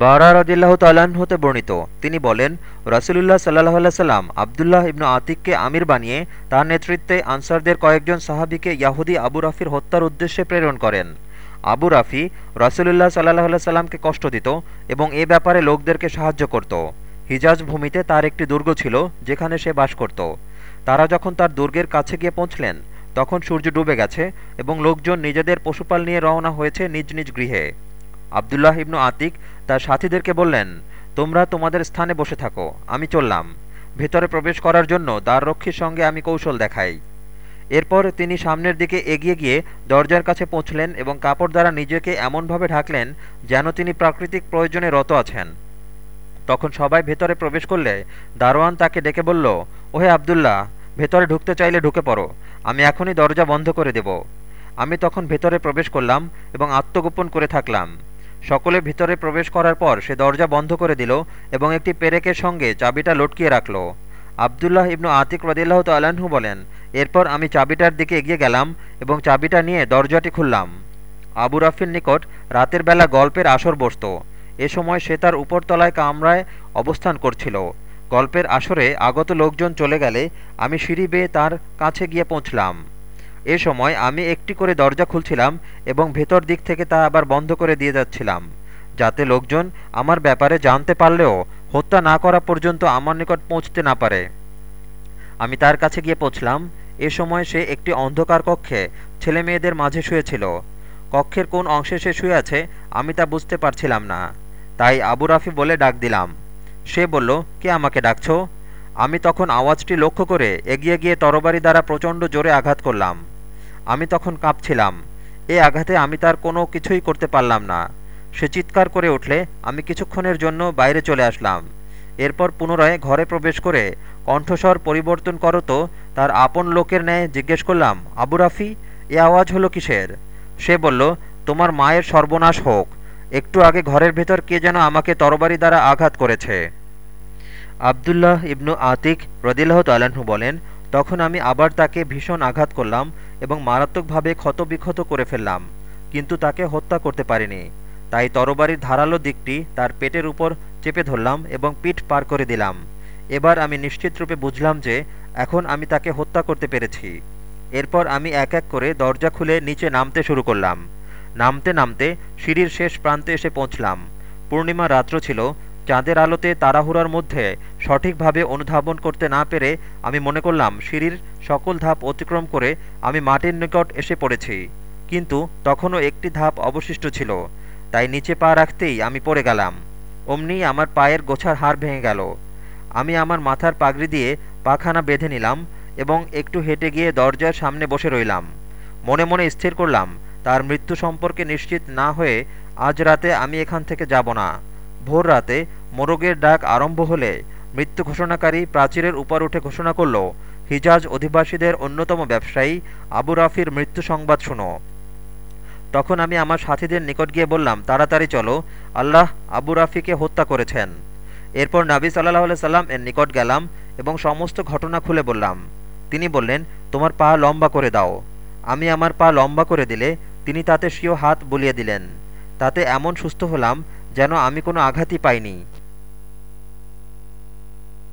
বারা রদিল্লাহ তাল্লাহ্ন হতে বর্ণিত। তিনি বলেন, রাসুলুল্লাহ সাল্লাহ আল্লাহ সাল্লাম আবদুল্লাহ ইবনু আতিককে আমির বানিয়ে তার নেতৃত্বে আনসারদের কয়েকজন সাহাবিকে ইয়াহুদি আবু রাফির হত্যার উদ্দেশ্যে প্রেরণ করেন। আবু রাফি রাসুলুল্লাহ সাল্লাহ আল্লাহ সাল্লামকে কষ্ট দিত এবং এ ব্যাপারে লোকদেরকে সাহায্য করত। হিজাজ ভূমিতে তার একটি দুর্গ ছিল, যেখানে সে বাস করত। তারা যখন তার দুর্গের কাছে গিয়ে পৌঁছলেন, তখন সূর্য ডুবে গেছে এবং লোকজন নিজেদের পশুপাল নিয়ে রওনা হয়েছে নিজ নিজ গৃহে। আবদুল্লাহ ইবনু আতিক তার সাথীদেরকে বললেন, তোমরা তোমাদের স্থানে বসে থাকো, আমি চললাম। ভেতরে প্রবেশ করার জন্য দ্বাররক্ষীর সঙ্গে আমি কৌশল দেখাই। এরপর তিনি সামনের দিকে এগিয়ে গিয়ে দরজার কাছে পৌঁছলেন এবং কাপড় দ্বারা নিজেকে এমনভাবে ঢাকলেন যেন তিনি প্রাকৃতিক প্রয়োজনে রত আছেন। তখন সবাই ভেতরে প্রবেশ করলে দারোয়ান তাকে ডেকে বলল, ওহে আবদুল্লাহ, ভেতরে ঢুকতে চাইলে ঢুকে পড়ো, আমি এখনই দরজা বন্ধ করে দেব। আমি তখন ভেতরে প্রবেশ করলাম এবং আত্মগোপন করে থাকলাম। সকলে ভিতরে প্রবেশ করার পর সে দরজা বন্ধ করে দিল এবং একটি পেরেকের সঙ্গে চাবিটা লটকিয়ে রাখল। আবদুল্লাহ ইবনু আতিক রদিল্লাহ তাল্লাহ্ন বলেন, এরপর আমি চাবিটার দিকে এগিয়ে গেলাম এবং চাবিটা নিয়ে দরজাটি খুললাম। আবু রাফির নিকট রাতের বেলা গল্পের আসর বসত। এ সময় সে তার উপরতলায় কামরায় অবস্থান করছিল। গল্পের আসরে আগত লোকজন চলে গেলে আমি সিঁড়ি বেয়ে তার কাছে গিয়ে পৌঁছলাম। এ সময় আমি একটি করে দরজা খুলছিলাম এবং ভেতর দিক থেকে তা আবার বন্ধ করে দিয়ে যাচ্ছিলাম, যাতে লোকজন আমার ব্যাপারে জানতে পারলেও হত্যা না করা পর্যন্ত আমার নিকট পৌঁছতে না পারে। আমি তার কাছে গিয়ে পৌঁছলাম। এ সময় সে একটি অন্ধকার কক্ষে ছেলে মেয়েদের মাঝে শুয়েছিল। কক্ষের কোন অংশে সে শুয়ে আছে আমি তা বুঝতে পারছিলাম না। তাই আবু রাফি বলে ডাক দিলাম। সে বলল, কে আমাকে ডাকছো? আমি তখন আওয়াজটি লক্ষ্য করে এগিয়ে গিয়ে তরবারি দ্বারা প্রচণ্ড জোরে আঘাত করলাম। আমি তখন কাঁপছিলাম। এ আঘাতে আমি তার কোনো কিছুই করতে পারলাম না। সে চিৎকার করে উঠলে আমি কিছুক্ষণের জন্য বাইরে চলে আসলাম। এরপর পুনরায় ঘরে প্রবেশ করে কণ্ঠস্বর পরিবর্তন করত তার আপন লোকের ন্যায় জিজ্ঞেস করলাম, আবু রাফি, এ আওয়াজ হলো কিসের? সে বলল, তোমার মায়ের সর্বনাশ হোক। একটু আগে ঘরের ভেতর কে যেন আমাকে তরবারি দ্বারা আঘাত করেছে। আবদুল্লাহ ইবনু আতিক রদিল্লাহ তাল্লাহ্ন বলেন তখন আমি আবার তাকে ভীষণ আঘাত করলাম এবং মারাত্মকভাবে ক্ষতবিক্ষত করে ফেললাম, কিন্তু তাকে হত্যা করতে পারিনি। তাই তরবারির ধারালো দিকটি তার পেটের উপর চেপে ধরলাম এবং পিঠ পার করে দিলাম। এবার আমি নিশ্চিতরূপে বুঝলাম যে এখন আমি তাকে হত্যা করতে পেরেছি। এরপর আমি এক এক করে দরজা খুলে নিচে নামতে শুরু করলাম। নামতে নামতে সিঁড়ির শেষ প্রান্তে এসে পৌঁছলাম। পূর্ণিমা রাত্র ছিল চাঁদের আলোতে তাড়াহুড়ার মধ্যে সঠিকভাবে অনুধাবন করতে না পেরে আমি মনে করলাম সিঁড়ির সকল ধাপ অতিক্রম করে আমি মাটির নিকট এসে পড়েছি। কিন্তু তখনও একটি ধাপ অবশিষ্ট ছিল। তাই নিচে পা রাখতেই আমি পড়ে গেলাম। অমনি আমার পায়ের গোছার হাড় ভেঙে গেল। আমি আমার মাথার পাগড়ি দিয়ে পাখানা বেঁধে নিলাম এবং একটু হেঁটে গিয়ে দরজার সামনে বসে রইলাম। মনে মনে স্থির করলাম, তার মৃত্যু সম্পর্কে নিশ্চিত না হয়ে আজ রাতে আমি এখান থেকে যাব না। ভোর রাতে মোরগের ডাক আরম্ভ হলে মৃত্যু ঘোষণাকারী প্রাচীরের উপর উঠে ঘোষণা করল, হিজাজ অধিবাসীদের অন্যতম ব্যবসায়ী আবু রাফির মৃত্যু সংবাদ শুনো। তখন আমি আমার সাথীদের নিকট গিয়ে বললাম, তাড়াতাড়ি চলো, আল্লাহ আবু রাফিকে হত্যা করেছেন। এরপর নাবি সাল্লাহ সাল্লাম এর নিকট গেলাম এবং সমস্ত ঘটনা খুলে বললাম। তিনি বললেন, তোমার পা লম্বা করে দাও। আমি আমার পা লম্বা করে দিলে তিনি তাতে স্বীয় হাত বুলিয়ে দিলেন। তাতে এমন সুস্থ হলাম যেন আমি কোনো আঘাতই পাইনি।